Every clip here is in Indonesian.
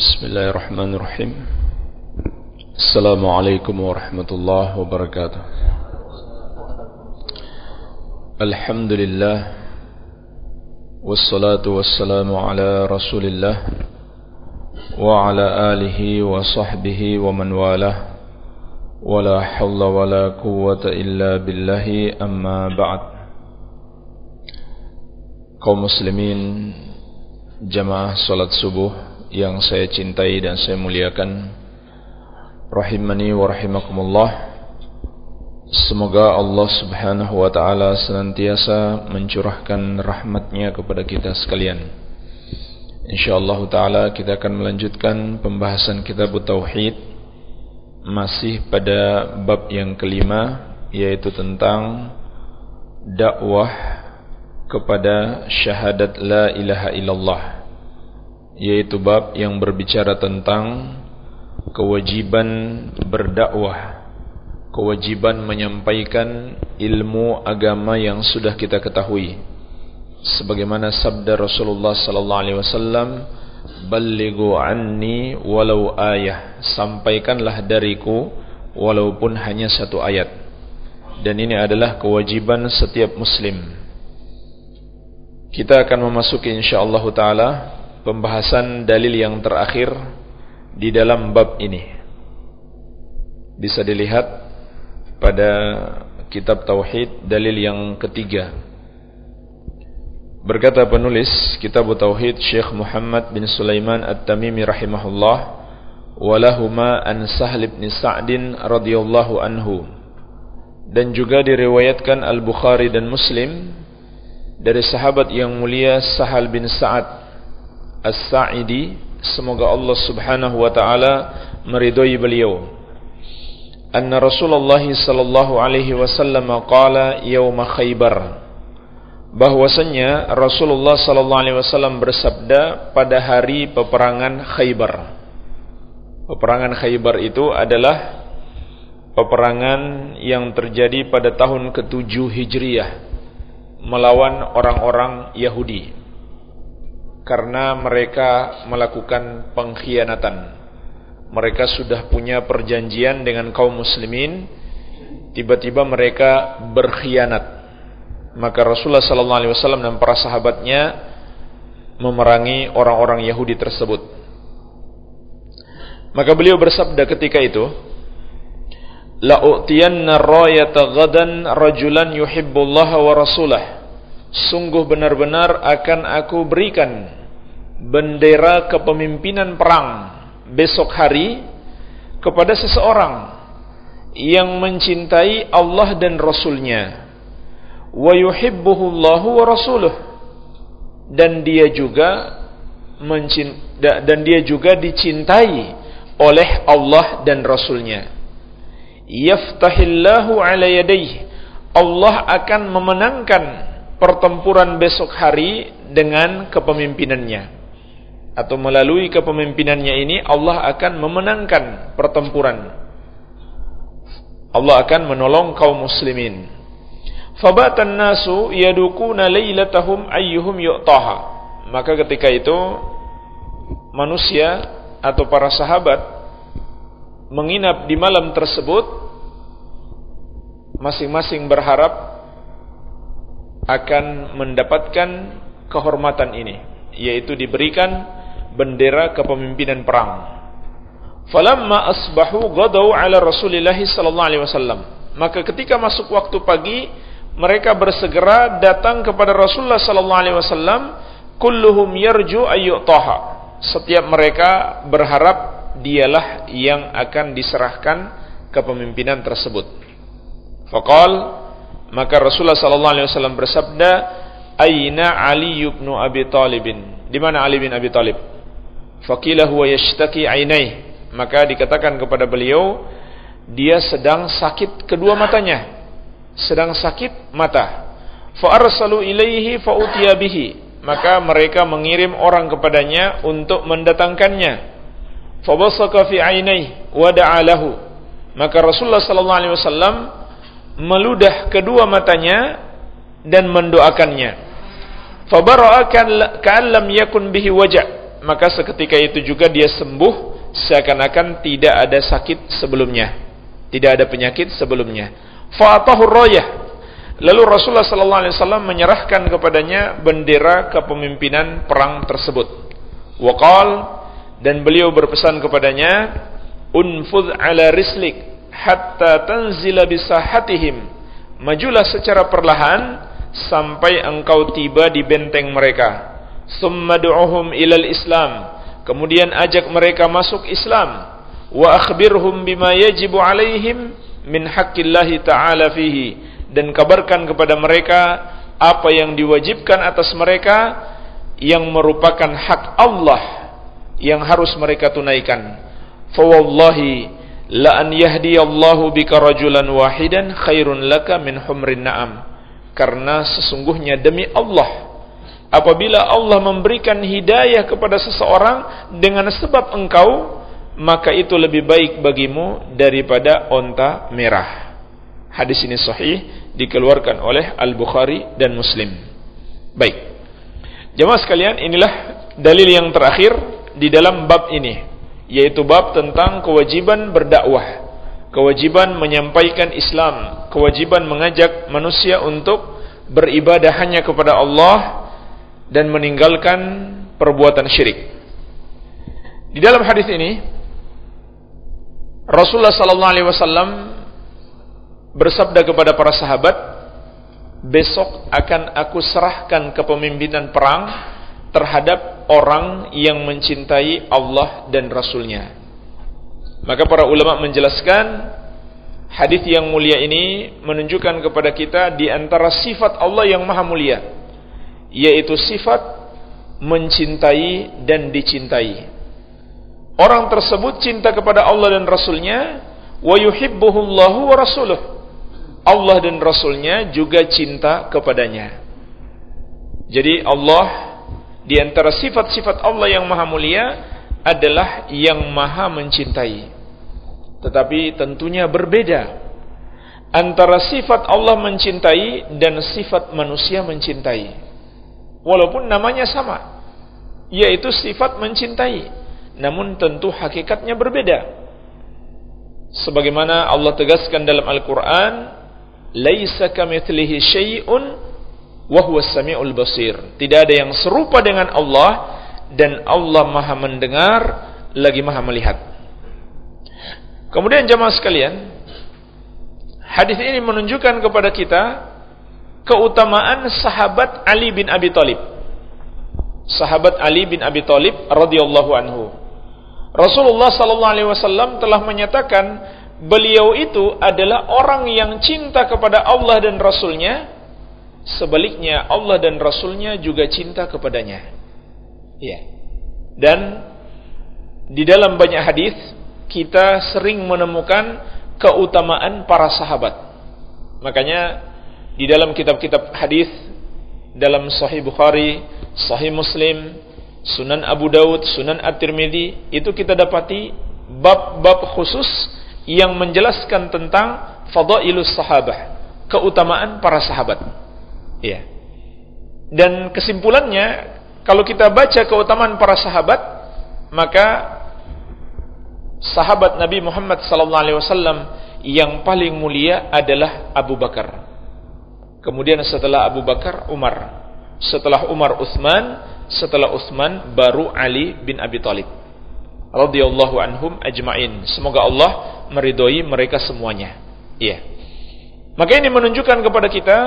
بسم الله الرحمن الرحيم السلام عليكم ورحمة الله وبركاته الحمد لله والصلاة والسلام على رسول الله وعلى آله وصحبه ومن والاه ولا حول ولا قوة إلا بالله أما بعد kaum muslimin jamaah salat subuh yang saya cintai dan saya muliakan. Rahimani wa rahimakumullah. Semoga Allah Subhanahu wa taala senantiasa mencurahkan rahmatnya kepada kita sekalian. Insyaallah taala kita akan melanjutkan pembahasan kitab tauhid masih pada bab yang kelima yaitu tentang dakwah kepada syahadat la ilaha illallah yaitu bab yang berbicara tentang kewajiban berdakwah kewajiban menyampaikan ilmu agama yang sudah kita ketahui. Sebagaimana sabda Rasulullah sallallahu alaihi wasallam ballighu anni walau ayah. Sampaikanlah dariku walaupun hanya satu ayat. Dan ini adalah kewajiban setiap muslim. Kita akan memasuki insyaallah taala pembahasan dalil yang terakhir di dalam bab ini. Bisa dilihat pada kitab tauhid dalil yang ketiga. Berkata penulis kitab tauhid Syekh Muhammad bin Sulaiman At-Tamimi rahimahullah walahuma an Sahl bin Sa'din radhiyallahu anhu dan juga diriwayatkan Al-Bukhari dan Muslim dari sahabat yang mulia Sahal bin Sa'ad As-Sa'idi semoga Allah Subhanahu wa taala meridhai beliau. Anna Rasulullah sallallahu alaihi wasallam qala yaum Khaybar. Bahwasanya Rasulullah sallallahu alaihi wasallam bersabda pada hari peperangan Khaybar. Peperangan Khaybar itu adalah peperangan yang terjadi pada tahun ke-7 Hijriah melawan orang-orang Yahudi karena mereka melakukan pengkhianatan. Mereka sudah punya perjanjian dengan kaum muslimin, tiba-tiba mereka berkhianat. Maka Rasulullah sallallahu alaihi wasallam dan para sahabatnya memerangi orang-orang Yahudi tersebut. Maka beliau bersabda ketika itu, la u'tiyanna rayata ghadan rajulan yuhibbullaha wa rasulah sungguh benar-benar akan aku berikan bendera kepemimpinan perang besok hari kepada seseorang yang mencintai Allah dan Rasulnya. Wa yuhibbuhullahu wa rasuluh. Dan dia juga dan dia juga dicintai oleh Allah dan Rasulnya. Yaftahillahu ala yadayhi. Allah akan memenangkan pertempuran besok hari dengan kepemimpinannya. Atau melalui kepemimpinannya ini Allah akan memenangkan pertempuran. Allah akan menolong kaum muslimin. Fabatan nasu yadukuna lailatahum ayyuhum yu'taha. Maka ketika itu manusia atau para sahabat menginap di malam tersebut masing-masing berharap akan mendapatkan kehormatan ini yaitu diberikan bendera kepemimpinan perang. Falamma asbahu ghadaw ala Rasulillah sallallahu alaihi wasallam. Maka ketika masuk waktu pagi mereka bersegera datang kepada Rasulullah sallallahu alaihi wasallam kulluhum yarju ayyutaha. Setiap mereka berharap dialah yang akan diserahkan kepemimpinan tersebut. Faqal maka Rasulullah sallallahu alaihi wasallam bersabda, "Aina Ali bin Abi Talib?" Di mana Ali bin Abi Talib? Faqila huwa yashtaki ainai. Maka dikatakan kepada beliau, dia sedang sakit kedua matanya. Sedang sakit mata. Fa arsalu ilaihi fa utiya bihi. Maka mereka mengirim orang kepadanya untuk mendatangkannya fabasaka fi ainai wa da'alahu maka Rasulullah sallallahu alaihi wasallam meludah kedua matanya dan mendoakannya fabara'a ka'an lam yakun bihi wajah maka seketika itu juga dia sembuh seakan-akan tidak ada sakit sebelumnya, tidak ada penyakit sebelumnya. Fa'atahu royah. Lalu Rasulullah sallallahu alaihi wasallam menyerahkan kepadanya bendera kepemimpinan perang tersebut. Waqal dan beliau berpesan kepadanya, "Unfudh ala rislik hatta tanzila bisahatihim." Majulah secara perlahan sampai engkau tiba di benteng mereka. Thumma du'uhum ilal Islam. Kemudian ajak mereka masuk Islam. Wa akhbirhum bima yajibu alaihim min haqqillahi ta'ala fihi. Dan kabarkan kepada mereka apa yang diwajibkan atas mereka yang merupakan hak Allah yang harus mereka tunaikan. Fa wallahi la an yahdiyallahu bika rajulan wahidan khairun laka min humrin na'am. Karena sesungguhnya demi Allah apabila Allah memberikan hidayah kepada seseorang dengan sebab engkau maka itu lebih baik bagimu daripada onta merah. Hadis ini sahih dikeluarkan oleh Al-Bukhari dan Muslim. Baik. Jemaah sekalian inilah dalil yang terakhir di dalam bab ini yaitu bab tentang kewajiban berdakwah kewajiban menyampaikan Islam kewajiban mengajak manusia untuk beribadah hanya kepada Allah dan meninggalkan perbuatan syirik. Di dalam hadis ini Rasulullah sallallahu alaihi wasallam bersabda kepada para sahabat, "Besok akan aku serahkan kepemimpinan perang terhadap orang yang mencintai Allah dan Rasulnya." Maka para ulama menjelaskan hadis yang mulia ini menunjukkan kepada kita di antara sifat Allah yang maha mulia yaitu sifat mencintai dan dicintai. Orang tersebut cinta kepada Allah dan Rasulnya, wa yuhibbuhullahu wa rasuluh. Allah dan Rasulnya juga cinta kepadanya. Jadi Allah di antara sifat-sifat Allah yang maha mulia adalah yang maha mencintai. Tetapi tentunya berbeda antara sifat Allah mencintai dan sifat manusia mencintai. Walaupun namanya sama yaitu sifat mencintai. Namun tentu hakikatnya berbeda. Sebagaimana Allah tegaskan dalam Al-Qur'an laisa kamitslihi syai'un wa samiul basir tidak ada yang serupa dengan Allah dan Allah Maha mendengar lagi Maha melihat kemudian jemaah sekalian hadis ini menunjukkan kepada kita keutamaan sahabat Ali bin Abi Thalib. Sahabat Ali bin Abi Thalib radhiyallahu anhu. Rasulullah sallallahu alaihi wasallam telah menyatakan beliau itu adalah orang yang cinta kepada Allah dan Rasulnya. Sebaliknya Allah dan Rasulnya juga cinta kepadanya. Ya. Dan di dalam banyak hadis kita sering menemukan keutamaan para sahabat. Makanya di dalam kitab-kitab hadis dalam Sahih Bukhari, Sahih Muslim, Sunan Abu Daud, Sunan At-Tirmidzi itu kita dapati bab-bab khusus yang menjelaskan tentang fadailus sahabah, keutamaan para sahabat. Ya. Dan kesimpulannya kalau kita baca keutamaan para sahabat, maka sahabat Nabi Muhammad wasallam yang paling mulia adalah Abu Bakar. Kemudian setelah Abu Bakar, Umar. Setelah Umar, Uthman. Setelah Uthman, baru Ali bin Abi Thalib. Radiyallahu anhum ajma'in. Semoga Allah meridhoi mereka semuanya. Iya. Maka ini menunjukkan kepada kita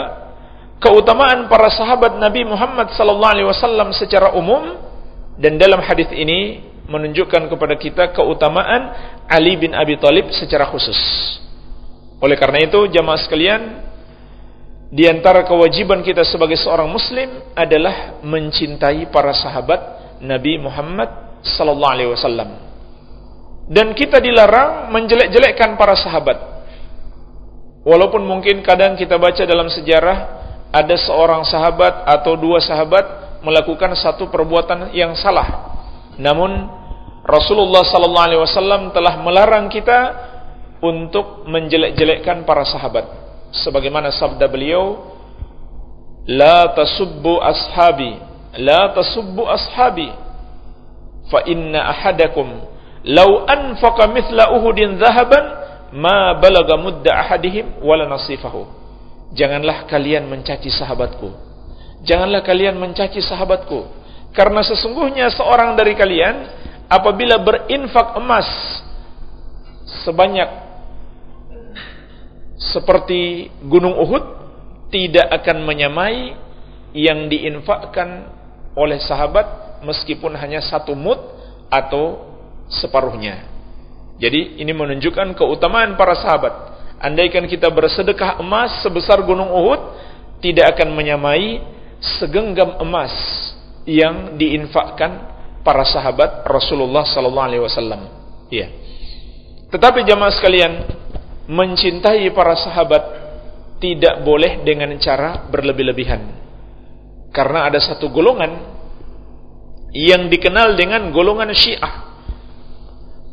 keutamaan para sahabat Nabi Muhammad sallallahu alaihi wasallam secara umum dan dalam hadis ini menunjukkan kepada kita keutamaan Ali bin Abi Thalib secara khusus. Oleh karena itu jamaah sekalian, di antara kewajiban kita sebagai seorang muslim adalah mencintai para sahabat Nabi Muhammad sallallahu alaihi wasallam. Dan kita dilarang menjelek-jelekkan para sahabat. Walaupun mungkin kadang kita baca dalam sejarah ada seorang sahabat atau dua sahabat melakukan satu perbuatan yang salah. Namun Rasulullah sallallahu alaihi wasallam telah melarang kita untuk menjelek-jelekkan para sahabat sebagaimana sabda beliau la tasubbu ashabi la tasubbu ashabi fa inna ahadakum law anfaqa mithla uhudin dhahaban ma balaga mudda ahadihim wala nasifahu janganlah kalian mencaci sahabatku janganlah kalian mencaci sahabatku karena sesungguhnya seorang dari kalian apabila berinfak emas sebanyak seperti gunung Uhud tidak akan menyamai yang diinfakkan oleh sahabat meskipun hanya satu mut atau separuhnya. Jadi ini menunjukkan keutamaan para sahabat. Andaikan kita bersedekah emas sebesar gunung Uhud, tidak akan menyamai segenggam emas yang diinfakkan para sahabat Rasulullah sallallahu alaihi wasallam. Iya. Tetapi jamaah sekalian, mencintai para sahabat tidak boleh dengan cara berlebih-lebihan. Karena ada satu golongan yang dikenal dengan golongan Syiah.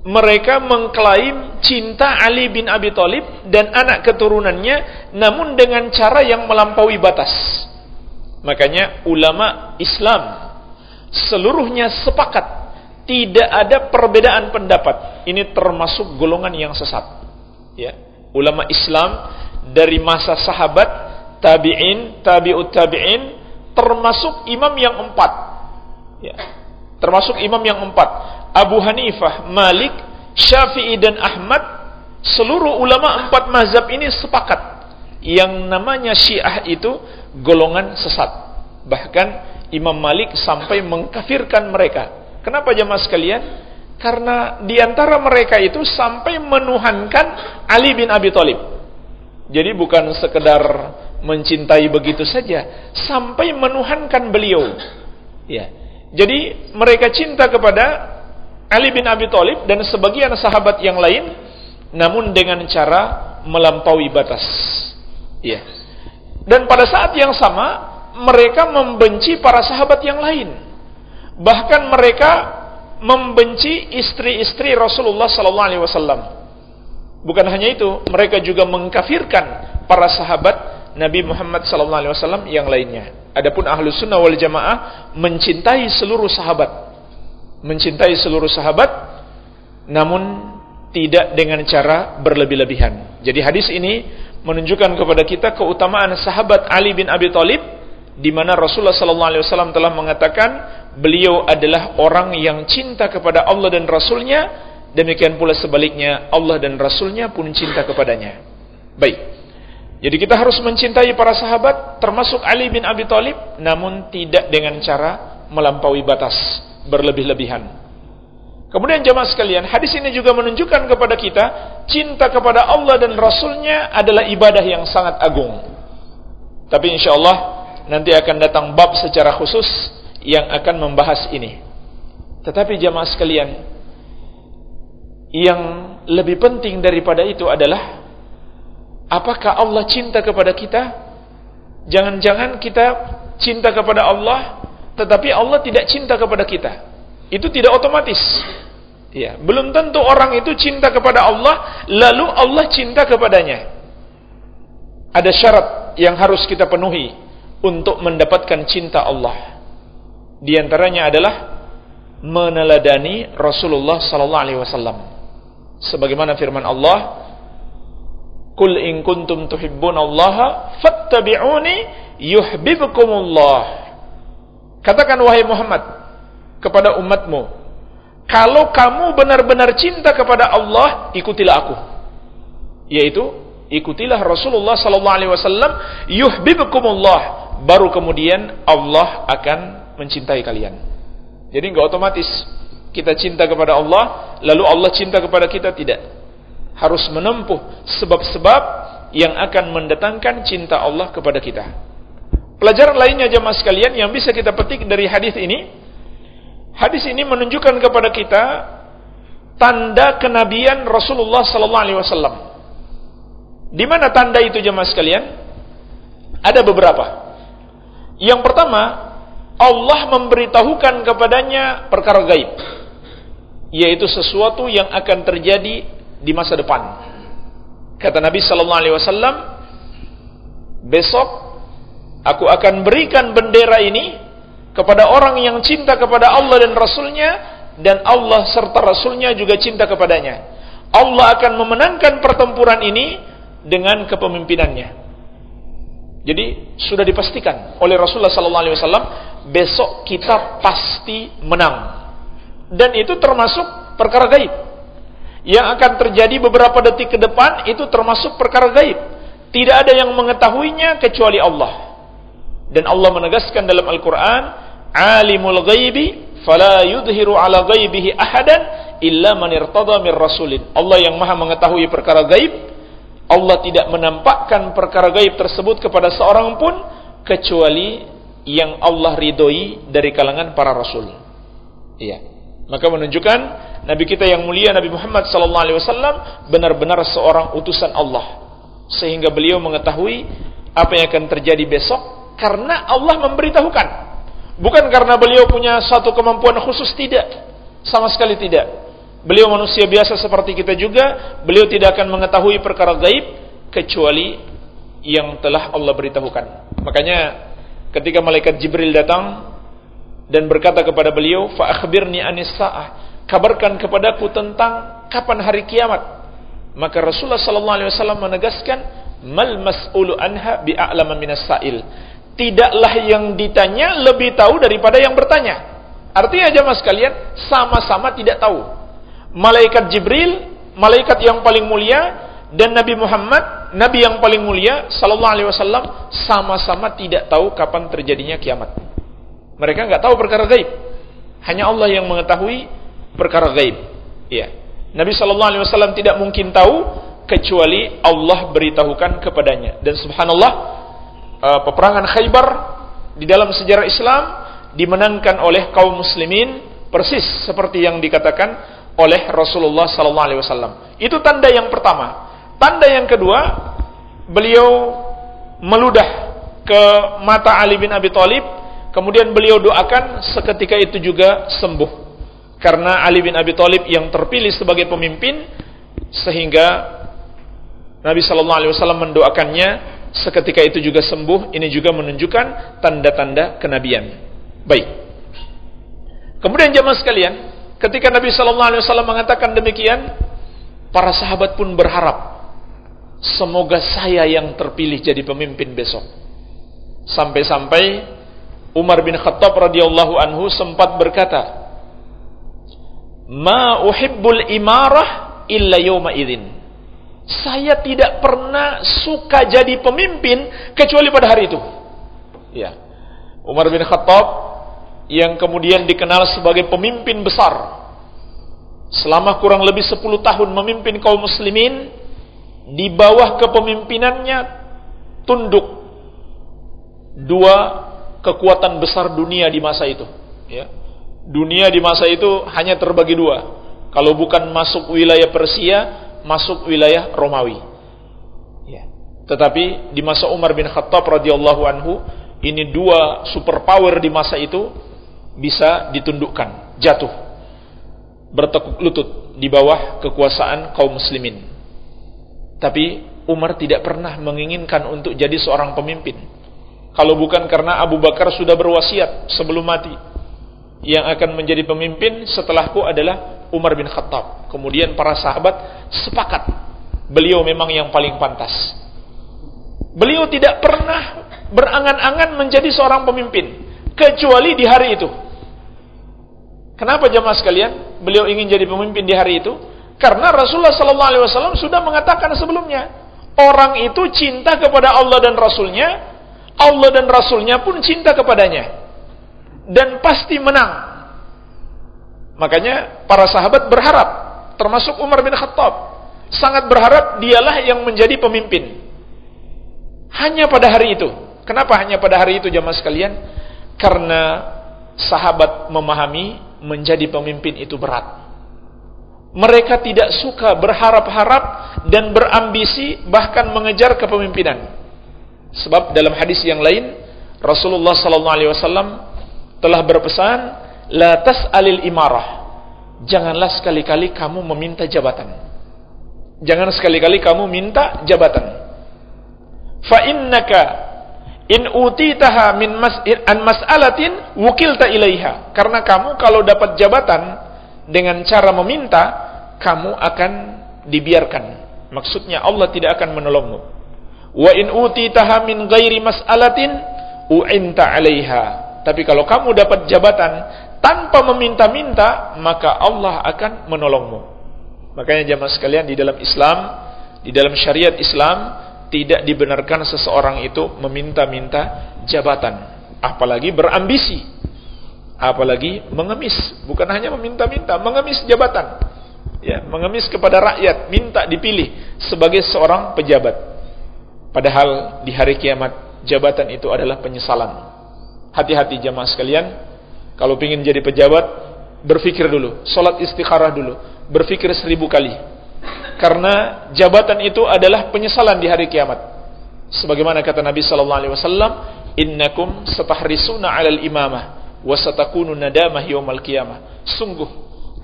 Mereka mengklaim cinta Ali bin Abi Thalib dan anak keturunannya namun dengan cara yang melampaui batas. Makanya ulama Islam seluruhnya sepakat tidak ada perbedaan pendapat. Ini termasuk golongan yang sesat. Ya. Ulama Islam dari masa sahabat, tabi'in, tabi'ut tabi'in termasuk imam yang empat. Ya. Termasuk imam yang empat. Abu Hanifah, Malik, Syafi'i dan Ahmad, seluruh ulama empat mazhab ini sepakat. Yang namanya Syiah itu golongan sesat. Bahkan Imam Malik sampai mengkafirkan mereka. Kenapa jemaah sekalian? Karena di antara mereka itu sampai menuhankan Ali bin Abi Thalib. Jadi bukan sekedar mencintai begitu saja, sampai menuhankan beliau. Ya. Jadi mereka cinta kepada Ali bin Abi Thalib dan sebagian sahabat yang lain namun dengan cara melampaui batas. Ya. Dan pada saat yang sama mereka membenci para sahabat yang lain. Bahkan mereka membenci istri-istri Rasulullah sallallahu alaihi wasallam. Bukan hanya itu, mereka juga mengkafirkan para sahabat Nabi Muhammad SAW yang lainnya. Adapun ahlu sunnah wal jamaah mencintai seluruh sahabat, mencintai seluruh sahabat, namun tidak dengan cara berlebih-lebihan. Jadi hadis ini menunjukkan kepada kita keutamaan sahabat Ali bin Abi Thalib, di mana Rasulullah SAW telah mengatakan beliau adalah orang yang cinta kepada Allah dan Rasulnya, demikian pula sebaliknya Allah dan Rasulnya pun cinta kepadanya. Baik. Jadi kita harus mencintai para sahabat termasuk Ali bin Abi Thalib namun tidak dengan cara melampaui batas berlebih-lebihan. Kemudian jemaah sekalian, hadis ini juga menunjukkan kepada kita cinta kepada Allah dan Rasulnya adalah ibadah yang sangat agung. Tapi insya Allah nanti akan datang bab secara khusus yang akan membahas ini. Tetapi jemaah sekalian, yang lebih penting daripada itu adalah Apakah Allah cinta kepada kita? Jangan-jangan kita cinta kepada Allah, tetapi Allah tidak cinta kepada kita. Itu tidak otomatis. Ya, belum tentu orang itu cinta kepada Allah, lalu Allah cinta kepadanya. Ada syarat yang harus kita penuhi untuk mendapatkan cinta Allah. Di antaranya adalah meneladani Rasulullah sallallahu alaihi wasallam. Sebagaimana firman Allah, Qul in kuntum tuhibbunallaha fattabi'uni yuhibbukumullah. Katakan wahai Muhammad kepada umatmu, kalau kamu benar-benar cinta kepada Allah, ikutilah aku. Yaitu ikutilah Rasulullah sallallahu alaihi wasallam yuhibbukumullah. Baru kemudian Allah akan mencintai kalian. Jadi enggak otomatis kita cinta kepada Allah lalu Allah cinta kepada kita tidak harus menempuh sebab-sebab yang akan mendatangkan cinta Allah kepada kita. Pelajaran lainnya jemaah sekalian yang bisa kita petik dari hadis ini, hadis ini menunjukkan kepada kita tanda kenabian Rasulullah sallallahu alaihi wasallam. Di mana tanda itu jemaah sekalian? Ada beberapa. Yang pertama, Allah memberitahukan kepadanya perkara gaib, yaitu sesuatu yang akan terjadi di masa depan. Kata Nabi sallallahu alaihi wasallam, besok aku akan berikan bendera ini kepada orang yang cinta kepada Allah dan Rasulnya dan Allah serta Rasulnya juga cinta kepadanya. Allah akan memenangkan pertempuran ini dengan kepemimpinannya. Jadi sudah dipastikan oleh Rasulullah sallallahu alaihi wasallam besok kita pasti menang. Dan itu termasuk perkara gaib. Yang akan terjadi beberapa detik ke depan itu termasuk perkara gaib. Tidak ada yang mengetahuinya kecuali Allah. Dan Allah menegaskan dalam Al-Qur'an, "Alimul ghaibi fala yudhiru ala ghaibihi ahadan illa man irtada mir rasulin." Allah yang Maha mengetahui perkara gaib Allah tidak menampakkan perkara gaib tersebut kepada seorang pun kecuali yang Allah ridhoi dari kalangan para rasul. Iya. Maka menunjukkan nabi kita yang mulia Nabi Muhammad sallallahu alaihi wasallam benar-benar seorang utusan Allah. Sehingga beliau mengetahui apa yang akan terjadi besok karena Allah memberitahukan. Bukan karena beliau punya satu kemampuan khusus tidak. Sama sekali tidak. Beliau manusia biasa seperti kita juga, beliau tidak akan mengetahui perkara gaib kecuali yang telah Allah beritahukan. Makanya ketika malaikat Jibril datang dan berkata kepada beliau, "Fa akhbirni anis saah." Kabarkan kepadaku tentang kapan hari kiamat. Maka Rasulullah sallallahu alaihi wasallam menegaskan, "Mal mas'ulu anha bi'a'lama minas sa'il." Tidaklah yang ditanya lebih tahu daripada yang bertanya. Artinya jemaah sekalian, sama-sama tidak tahu malaikat Jibril, malaikat yang paling mulia dan Nabi Muhammad, nabi yang paling mulia sallallahu alaihi wasallam sama-sama tidak tahu kapan terjadinya kiamat. Mereka nggak tahu perkara gaib. Hanya Allah yang mengetahui perkara gaib. Ya. Nabi sallallahu alaihi wasallam tidak mungkin tahu kecuali Allah beritahukan kepadanya. Dan subhanallah uh, peperangan Khaybar di dalam sejarah Islam dimenangkan oleh kaum muslimin persis seperti yang dikatakan oleh Rasulullah sallallahu alaihi wasallam. Itu tanda yang pertama. Tanda yang kedua, beliau meludah ke mata Ali bin Abi Thalib, kemudian beliau doakan seketika itu juga sembuh. Karena Ali bin Abi Thalib yang terpilih sebagai pemimpin sehingga Nabi sallallahu alaihi wasallam mendoakannya seketika itu juga sembuh. Ini juga menunjukkan tanda-tanda kenabian. Baik. Kemudian jemaah sekalian, Ketika Nabi Shallallahu Alaihi Wasallam mengatakan demikian, para sahabat pun berharap, semoga saya yang terpilih jadi pemimpin besok. Sampai-sampai Umar bin Khattab radhiyallahu anhu sempat berkata, "Ma uhibbul imarah illa yawma idzin." Saya tidak pernah suka jadi pemimpin kecuali pada hari itu. Ya. Umar bin Khattab yang kemudian dikenal sebagai pemimpin besar selama kurang lebih 10 tahun memimpin kaum muslimin di bawah kepemimpinannya tunduk dua kekuatan besar dunia di masa itu ya dunia di masa itu hanya terbagi dua. Kalau bukan masuk wilayah Persia masuk wilayah Romawi. Ya. Tetapi di masa Umar bin Khattab radhiyallahu anhu ini dua superpower di masa itu bisa ditundukkan, jatuh, bertekuk lutut di bawah kekuasaan kaum muslimin. Tapi Umar tidak pernah menginginkan untuk jadi seorang pemimpin. Kalau bukan karena Abu Bakar sudah berwasiat sebelum mati, yang akan menjadi pemimpin setelahku adalah Umar bin Khattab. Kemudian para sahabat sepakat beliau memang yang paling pantas. Beliau tidak pernah berangan-angan menjadi seorang pemimpin kecuali di hari itu. Kenapa jemaah sekalian? Beliau ingin jadi pemimpin di hari itu karena Rasulullah wasallam sudah mengatakan sebelumnya, orang itu cinta kepada Allah dan Rasulnya, Allah dan Rasulnya pun cinta kepadanya. Dan pasti menang. Makanya para sahabat berharap, termasuk Umar bin Khattab, sangat berharap dialah yang menjadi pemimpin. Hanya pada hari itu. Kenapa hanya pada hari itu jemaah sekalian? Karena sahabat memahami menjadi pemimpin itu berat. Mereka tidak suka berharap-harap dan berambisi bahkan mengejar kepemimpinan. Sebab dalam hadis yang lain Rasulullah sallallahu alaihi wasallam telah berpesan, "La tas'alil imarah." Janganlah sekali-kali kamu meminta jabatan. Jangan sekali-kali kamu minta jabatan. Fa innaka In utitaha min mas an mas'alatin wukilta ilaiha. Karena kamu kalau dapat jabatan dengan cara meminta, kamu akan dibiarkan. Maksudnya Allah tidak akan menolongmu. Wa in utitaha min ghairi mas'alatin u'inta 'alaiha. Tapi kalau kamu dapat jabatan tanpa meminta-minta, maka Allah akan menolongmu. Makanya jamaah sekalian di dalam Islam, di dalam syariat Islam tidak dibenarkan seseorang itu meminta-minta jabatan, apalagi berambisi, apalagi mengemis, bukan hanya meminta-minta, mengemis jabatan. Ya, mengemis kepada rakyat, minta dipilih sebagai seorang pejabat. Padahal di hari kiamat jabatan itu adalah penyesalan. Hati-hati jamaah sekalian, kalau ingin jadi pejabat, berpikir dulu, sholat istikharah dulu, berpikir seribu kali. Karena jabatan itu adalah penyesalan di hari kiamat. Sebagaimana kata Nabi sallallahu alaihi wasallam, "Innakum satahrisuna 'alal imamah wa satakunu nadamah yaumal qiyamah." Sungguh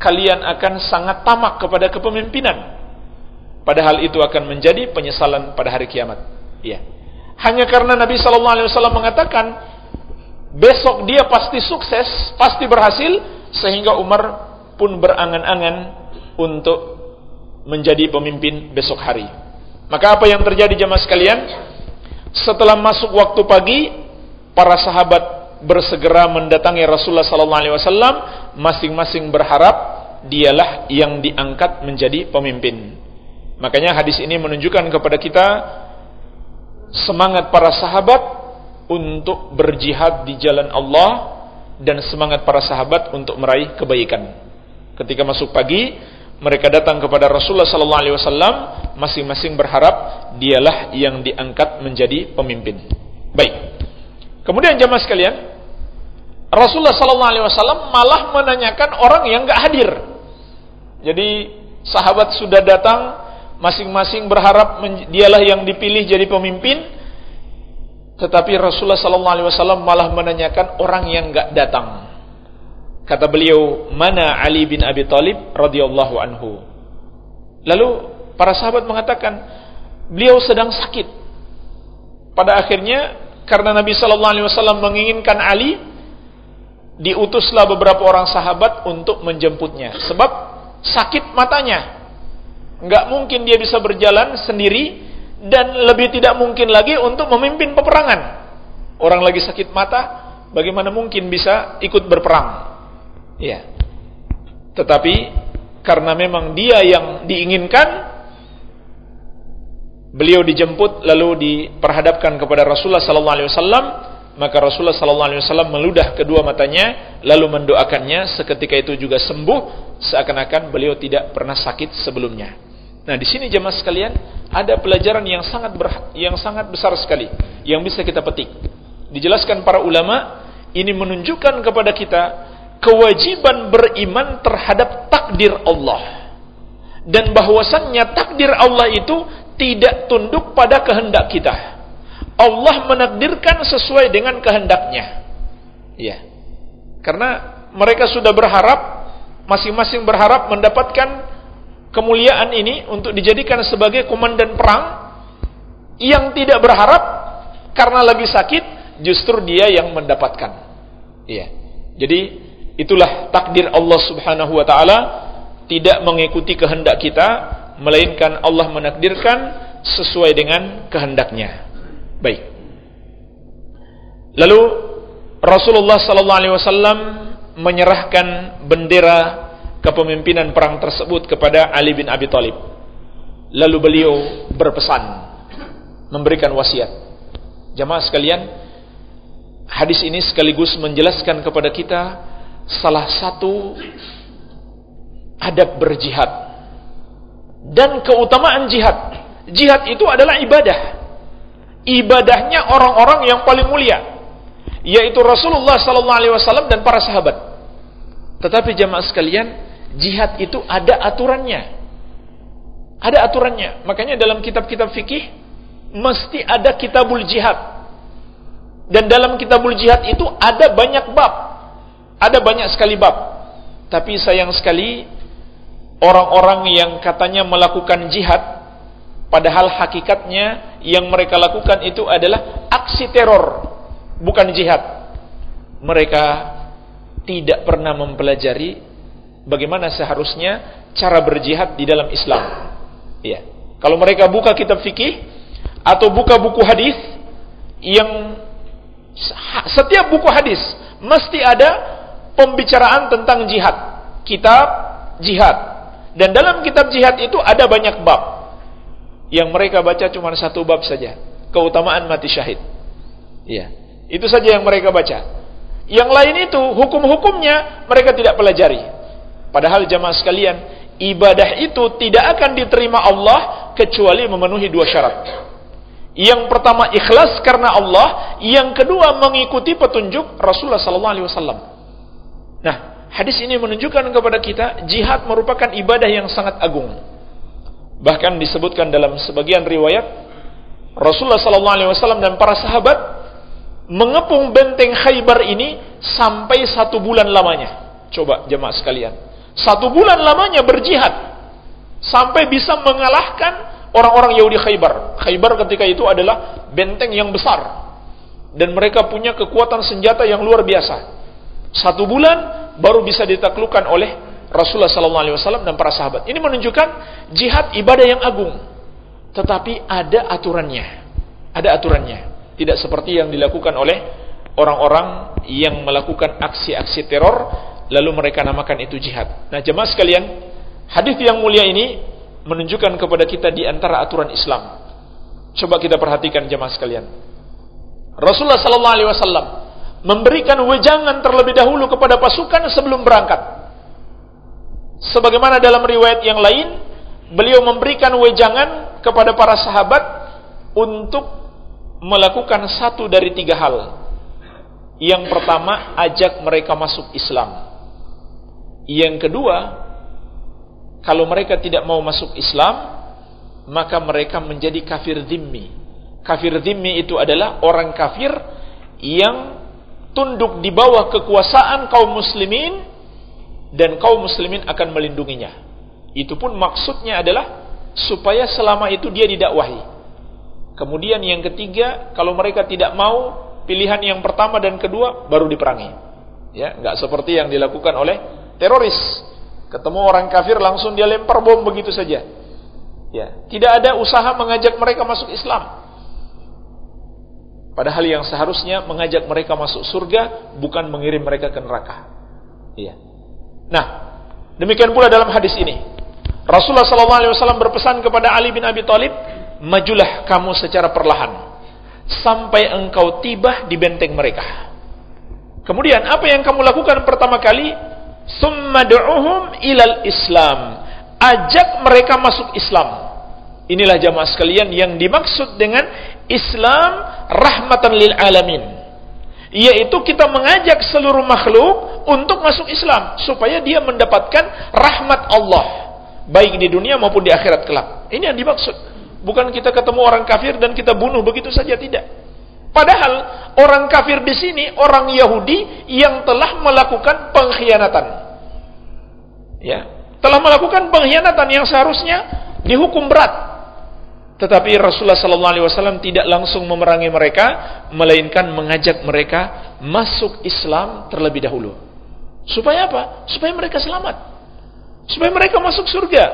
kalian akan sangat tamak kepada kepemimpinan. Padahal itu akan menjadi penyesalan pada hari kiamat. Iya. Hanya karena Nabi wasallam mengatakan besok dia pasti sukses, pasti berhasil, sehingga Umar pun berangan-angan untuk menjadi pemimpin besok hari. Maka apa yang terjadi jemaah sekalian? Setelah masuk waktu pagi, para sahabat bersegera mendatangi Rasulullah sallallahu alaihi wasallam, masing-masing berharap dialah yang diangkat menjadi pemimpin. Makanya hadis ini menunjukkan kepada kita semangat para sahabat untuk berjihad di jalan Allah dan semangat para sahabat untuk meraih kebaikan. Ketika masuk pagi, mereka datang kepada Rasulullah sallallahu alaihi wasallam, masing-masing berharap dialah yang diangkat menjadi pemimpin. Baik. Kemudian jemaah sekalian, Rasulullah sallallahu alaihi wasallam malah menanyakan orang yang enggak hadir. Jadi sahabat sudah datang, masing-masing berharap dialah yang dipilih jadi pemimpin, tetapi Rasulullah sallallahu alaihi wasallam malah menanyakan orang yang enggak datang. Kata beliau, "Mana Ali bin Abi Thalib radhiyallahu anhu?" Lalu para sahabat mengatakan, "Beliau sedang sakit." Pada akhirnya karena Nabi sallallahu alaihi wasallam menginginkan Ali, diutuslah beberapa orang sahabat untuk menjemputnya sebab sakit matanya. Enggak mungkin dia bisa berjalan sendiri dan lebih tidak mungkin lagi untuk memimpin peperangan. Orang lagi sakit mata, bagaimana mungkin bisa ikut berperang? Ya. Tetapi karena memang dia yang diinginkan, beliau dijemput lalu diperhadapkan kepada Rasulullah sallallahu alaihi wasallam, maka Rasulullah sallallahu alaihi wasallam meludah kedua matanya lalu mendoakannya seketika itu juga sembuh seakan-akan beliau tidak pernah sakit sebelumnya. Nah, di sini jemaah sekalian, ada pelajaran yang sangat ber, yang sangat besar sekali yang bisa kita petik. Dijelaskan para ulama, ini menunjukkan kepada kita kewajiban beriman terhadap takdir Allah. Dan bahwasannya takdir Allah itu tidak tunduk pada kehendak kita. Allah menakdirkan sesuai dengan kehendaknya. Ya. Karena mereka sudah berharap masing-masing berharap mendapatkan kemuliaan ini untuk dijadikan sebagai komandan perang yang tidak berharap karena lagi sakit justru dia yang mendapatkan. Iya. Jadi itulah takdir Allah Subhanahu wa taala tidak mengikuti kehendak kita melainkan Allah menakdirkan sesuai dengan kehendaknya. Baik. Lalu Rasulullah sallallahu alaihi wasallam menyerahkan bendera kepemimpinan perang tersebut kepada Ali bin Abi Thalib. Lalu beliau berpesan, memberikan wasiat. Jamaah sekalian, hadis ini sekaligus menjelaskan kepada kita salah satu adab berjihad dan keutamaan jihad. Jihad itu adalah ibadah. Ibadahnya orang-orang yang paling mulia, yaitu Rasulullah sallallahu alaihi wasallam dan para sahabat. Tetapi jamaah sekalian, jihad itu ada aturannya. Ada aturannya. Makanya dalam kitab-kitab fikih mesti ada kitabul jihad. Dan dalam kitabul jihad itu ada banyak bab. Ada banyak sekali bab. Tapi sayang sekali orang-orang yang katanya melakukan jihad padahal hakikatnya yang mereka lakukan itu adalah aksi teror, bukan jihad. Mereka tidak pernah mempelajari bagaimana seharusnya cara berjihad di dalam Islam. Iya. Kalau mereka buka kitab fikih atau buka buku hadis yang setiap buku hadis mesti ada pembicaraan tentang jihad. Kitab jihad. Dan dalam kitab jihad itu ada banyak bab. Yang mereka baca cuma satu bab saja. Keutamaan mati syahid. Iya. Itu saja yang mereka baca. Yang lain itu hukum-hukumnya mereka tidak pelajari. Padahal jamaah sekalian, ibadah itu tidak akan diterima Allah kecuali memenuhi dua syarat. Yang pertama ikhlas karena Allah, yang kedua mengikuti petunjuk Rasulullah sallallahu alaihi wasallam. Nah, hadis ini menunjukkan kepada kita jihad merupakan ibadah yang sangat agung. Bahkan disebutkan dalam sebagian riwayat Rasulullah sallallahu alaihi wasallam dan para sahabat mengepung benteng Khaybar ini sampai satu bulan lamanya. Coba jemaah sekalian. Satu bulan lamanya berjihad sampai bisa mengalahkan orang-orang Yahudi Khaybar. Khaybar ketika itu adalah benteng yang besar. Dan mereka punya kekuatan senjata yang luar biasa. Satu bulan baru bisa ditaklukkan oleh Rasulullah SAW dan para sahabat. Ini menunjukkan jihad ibadah yang agung. Tetapi ada aturannya. Ada aturannya. Tidak seperti yang dilakukan oleh orang-orang yang melakukan aksi-aksi teror lalu mereka namakan itu jihad. Nah, jemaah sekalian, hadis yang mulia ini menunjukkan kepada kita di antara aturan Islam. Coba kita perhatikan jemaah sekalian. Rasulullah sallallahu alaihi wasallam memberikan wejangan terlebih dahulu kepada pasukan sebelum berangkat. Sebagaimana dalam riwayat yang lain, beliau memberikan wejangan kepada para sahabat untuk melakukan satu dari tiga hal. Yang pertama, ajak mereka masuk Islam. Yang kedua, kalau mereka tidak mau masuk Islam, maka mereka menjadi kafir zimmi. Kafir zimmi itu adalah orang kafir yang tunduk di bawah kekuasaan kaum muslimin dan kaum muslimin akan melindunginya. Itu pun maksudnya adalah supaya selama itu dia didakwahi. Kemudian yang ketiga, kalau mereka tidak mau pilihan yang pertama dan kedua baru diperangi. Ya, enggak seperti yang dilakukan oleh teroris Ketemu orang kafir langsung dia lempar bom begitu saja. Ya, tidak ada usaha mengajak mereka masuk Islam. Padahal yang seharusnya mengajak mereka masuk surga bukan mengirim mereka ke neraka. Iya. Nah, demikian pula dalam hadis ini. Rasulullah SAW berpesan kepada Ali bin Abi Thalib, majulah kamu secara perlahan sampai engkau tiba di benteng mereka. Kemudian apa yang kamu lakukan pertama kali? Summa du'uhum ilal Islam. Ajak mereka masuk Islam. Inilah jamaah sekalian yang dimaksud dengan Islam rahmatan lil alamin. Yaitu kita mengajak seluruh makhluk untuk masuk Islam supaya dia mendapatkan rahmat Allah baik di dunia maupun di akhirat kelak. Ini yang dimaksud. Bukan kita ketemu orang kafir dan kita bunuh begitu saja tidak. Padahal orang kafir di sini orang Yahudi yang telah melakukan pengkhianatan. Ya, telah melakukan pengkhianatan yang seharusnya dihukum berat. Tetapi Rasulullah sallallahu alaihi wasallam tidak langsung memerangi mereka, melainkan mengajak mereka masuk Islam terlebih dahulu. Supaya apa? Supaya mereka selamat. Supaya mereka masuk surga.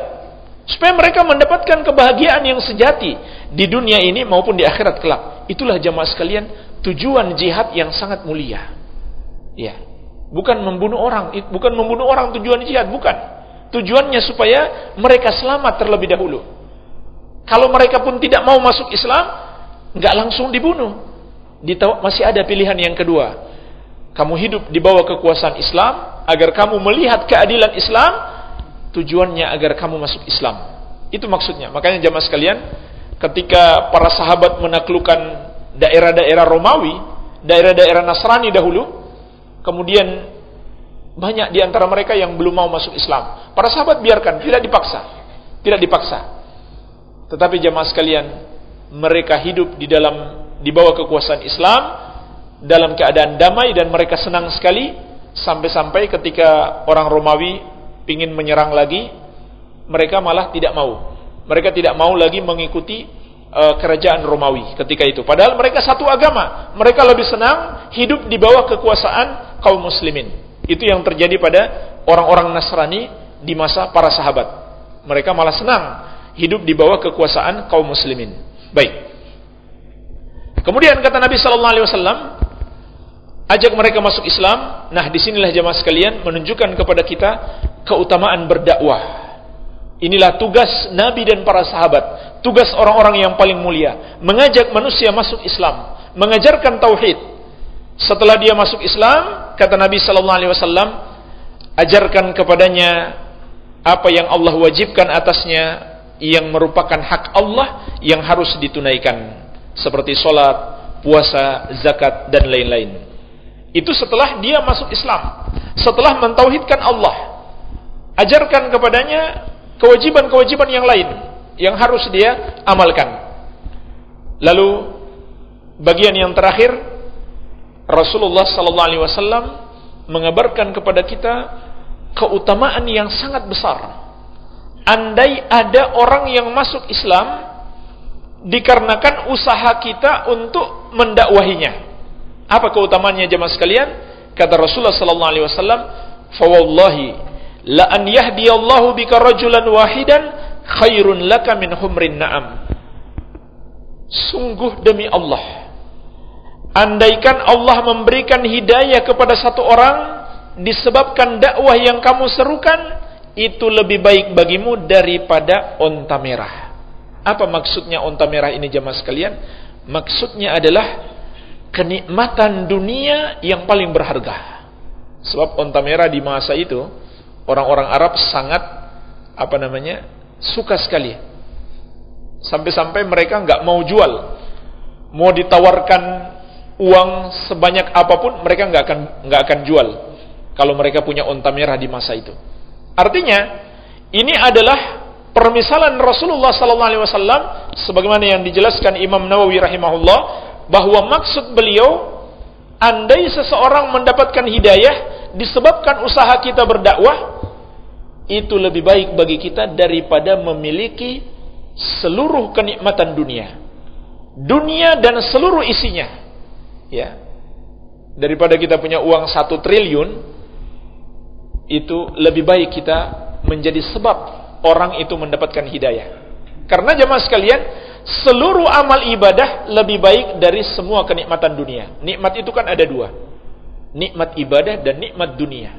Supaya mereka mendapatkan kebahagiaan yang sejati di dunia ini maupun di akhirat kelak. Itulah jamaah sekalian tujuan jihad yang sangat mulia. Ya. Bukan membunuh orang, bukan membunuh orang tujuan jihad, bukan. Tujuannya supaya mereka selamat terlebih dahulu. Kalau mereka pun tidak mau masuk Islam, nggak langsung dibunuh. Masih ada pilihan yang kedua. Kamu hidup di bawah kekuasaan Islam agar kamu melihat keadilan Islam, tujuannya agar kamu masuk Islam. Itu maksudnya. Makanya jamaah sekalian, ketika para sahabat menaklukkan daerah-daerah Romawi, daerah-daerah Nasrani dahulu, kemudian banyak di antara mereka yang belum mau masuk Islam. Para sahabat biarkan, tidak dipaksa. Tidak dipaksa. Tetapi jemaah sekalian, mereka hidup di dalam di bawah kekuasaan Islam dalam keadaan damai dan mereka senang sekali sampai-sampai ketika orang Romawi ingin menyerang lagi, mereka malah tidak mau mereka tidak mau lagi mengikuti uh, kerajaan Romawi ketika itu. Padahal mereka satu agama. Mereka lebih senang hidup di bawah kekuasaan kaum muslimin. Itu yang terjadi pada orang-orang Nasrani di masa para sahabat. Mereka malah senang hidup di bawah kekuasaan kaum muslimin. Baik. Kemudian kata Nabi sallallahu alaihi wasallam, ajak mereka masuk Islam. Nah, di sinilah jemaah sekalian menunjukkan kepada kita keutamaan berdakwah. Inilah tugas Nabi dan para sahabat, tugas orang-orang yang paling mulia, mengajak manusia masuk Islam, mengajarkan tauhid. Setelah dia masuk Islam, kata Nabi sallallahu alaihi wasallam, ajarkan kepadanya apa yang Allah wajibkan atasnya yang merupakan hak Allah yang harus ditunaikan seperti sholat, puasa, zakat dan lain-lain. Itu setelah dia masuk Islam, setelah mentauhidkan Allah. Ajarkan kepadanya kewajiban-kewajiban yang lain yang harus dia amalkan. Lalu bagian yang terakhir Rasulullah sallallahu alaihi wasallam mengabarkan kepada kita keutamaan yang sangat besar. Andai ada orang yang masuk Islam dikarenakan usaha kita untuk mendakwahinya. Apa keutamaannya jemaah sekalian? Kata Rasulullah sallallahu alaihi wasallam, "Fa wallahi la an yahdiyallahu bika rajulan wahidan khairun laka min humrin na'am." Sungguh demi Allah, andaikan Allah memberikan hidayah kepada satu orang disebabkan dakwah yang kamu serukan, itu lebih baik bagimu daripada onta merah. Apa maksudnya onta merah ini jemaah sekalian? Maksudnya adalah kenikmatan dunia yang paling berharga. Sebab onta merah di masa itu orang-orang Arab sangat apa namanya suka sekali. Sampai-sampai mereka nggak mau jual, mau ditawarkan uang sebanyak apa pun mereka nggak akan nggak akan jual kalau mereka punya onta merah di masa itu. Artinya ini adalah permisalan Rasulullah sallallahu alaihi wasallam sebagaimana yang dijelaskan Imam Nawawi rahimahullah bahwa maksud beliau andai seseorang mendapatkan hidayah disebabkan usaha kita berdakwah itu lebih baik bagi kita daripada memiliki seluruh kenikmatan dunia. Dunia dan seluruh isinya. Ya. Daripada kita punya uang satu triliun itu lebih baik kita menjadi sebab orang itu mendapatkan hidayah. Karena jemaah sekalian, seluruh amal ibadah lebih baik dari semua kenikmatan dunia. Nikmat itu kan ada dua. Nikmat ibadah dan nikmat dunia.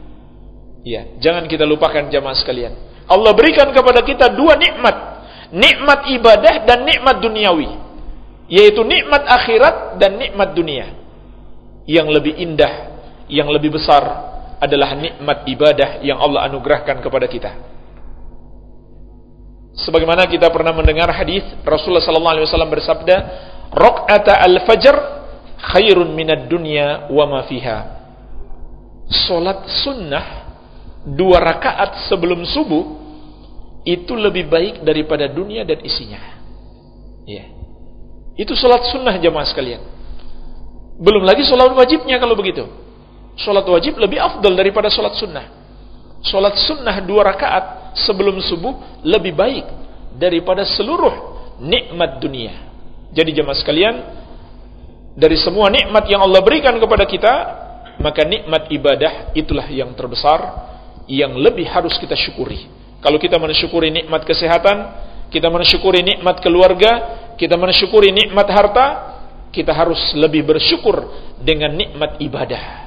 Ya, jangan kita lupakan jemaah sekalian. Allah berikan kepada kita dua nikmat. Nikmat ibadah dan nikmat duniawi. Yaitu nikmat akhirat dan nikmat dunia. Yang lebih indah, yang lebih besar adalah nikmat ibadah yang Allah anugerahkan kepada kita. Sebagaimana kita pernah mendengar hadis Rasulullah sallallahu alaihi wasallam bersabda, "Raq'ata al-fajr khairun minad dunya wa ma fiha." Salat sunnah dua rakaat sebelum subuh itu lebih baik daripada dunia dan isinya. Ya. Itu salat sunnah jemaah sekalian. Belum lagi salat wajibnya kalau begitu. Salat wajib lebih afdal daripada salat sunnah. Salat sunnah dua rakaat sebelum subuh lebih baik daripada seluruh nikmat dunia. Jadi jemaah sekalian, dari semua nikmat yang Allah berikan kepada kita, maka nikmat ibadah itulah yang terbesar yang lebih harus kita syukuri. Kalau kita mensyukuri nikmat kesehatan, kita mensyukuri nikmat keluarga, kita mensyukuri nikmat harta, kita harus lebih bersyukur dengan nikmat ibadah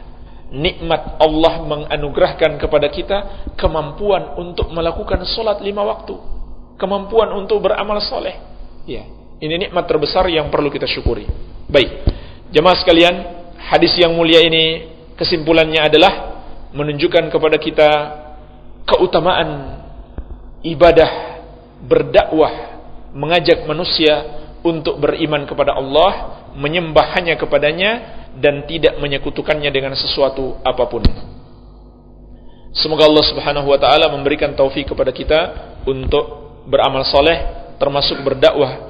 nikmat Allah menganugerahkan kepada kita kemampuan untuk melakukan solat lima waktu, kemampuan untuk beramal soleh. Ya, ini nikmat terbesar yang perlu kita syukuri. Baik, jemaah sekalian, hadis yang mulia ini kesimpulannya adalah menunjukkan kepada kita keutamaan ibadah berdakwah, mengajak manusia untuk beriman kepada Allah, menyembah hanya kepadanya dan tidak menyekutukannya dengan sesuatu apa pun. Semoga Allah Subhanahu wa taala memberikan taufik kepada kita untuk beramal soleh termasuk berdakwah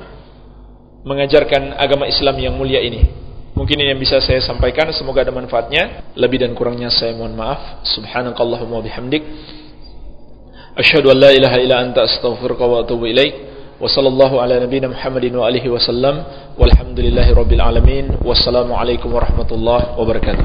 mengajarkan agama Islam yang mulia ini. Mungkin ini yang bisa saya sampaikan, semoga ada manfaatnya. Lebih dan kurangnya saya mohon maaf. Subhanakallahumma bihamdik. Asyhadu an la ilaha illa anta astaghfiruka wa atubu ilaik. وصلى الله على نبينا محمد وآله وسلم والحمد لله رب العالمين والسلام عليكم ورحمة الله وبركاته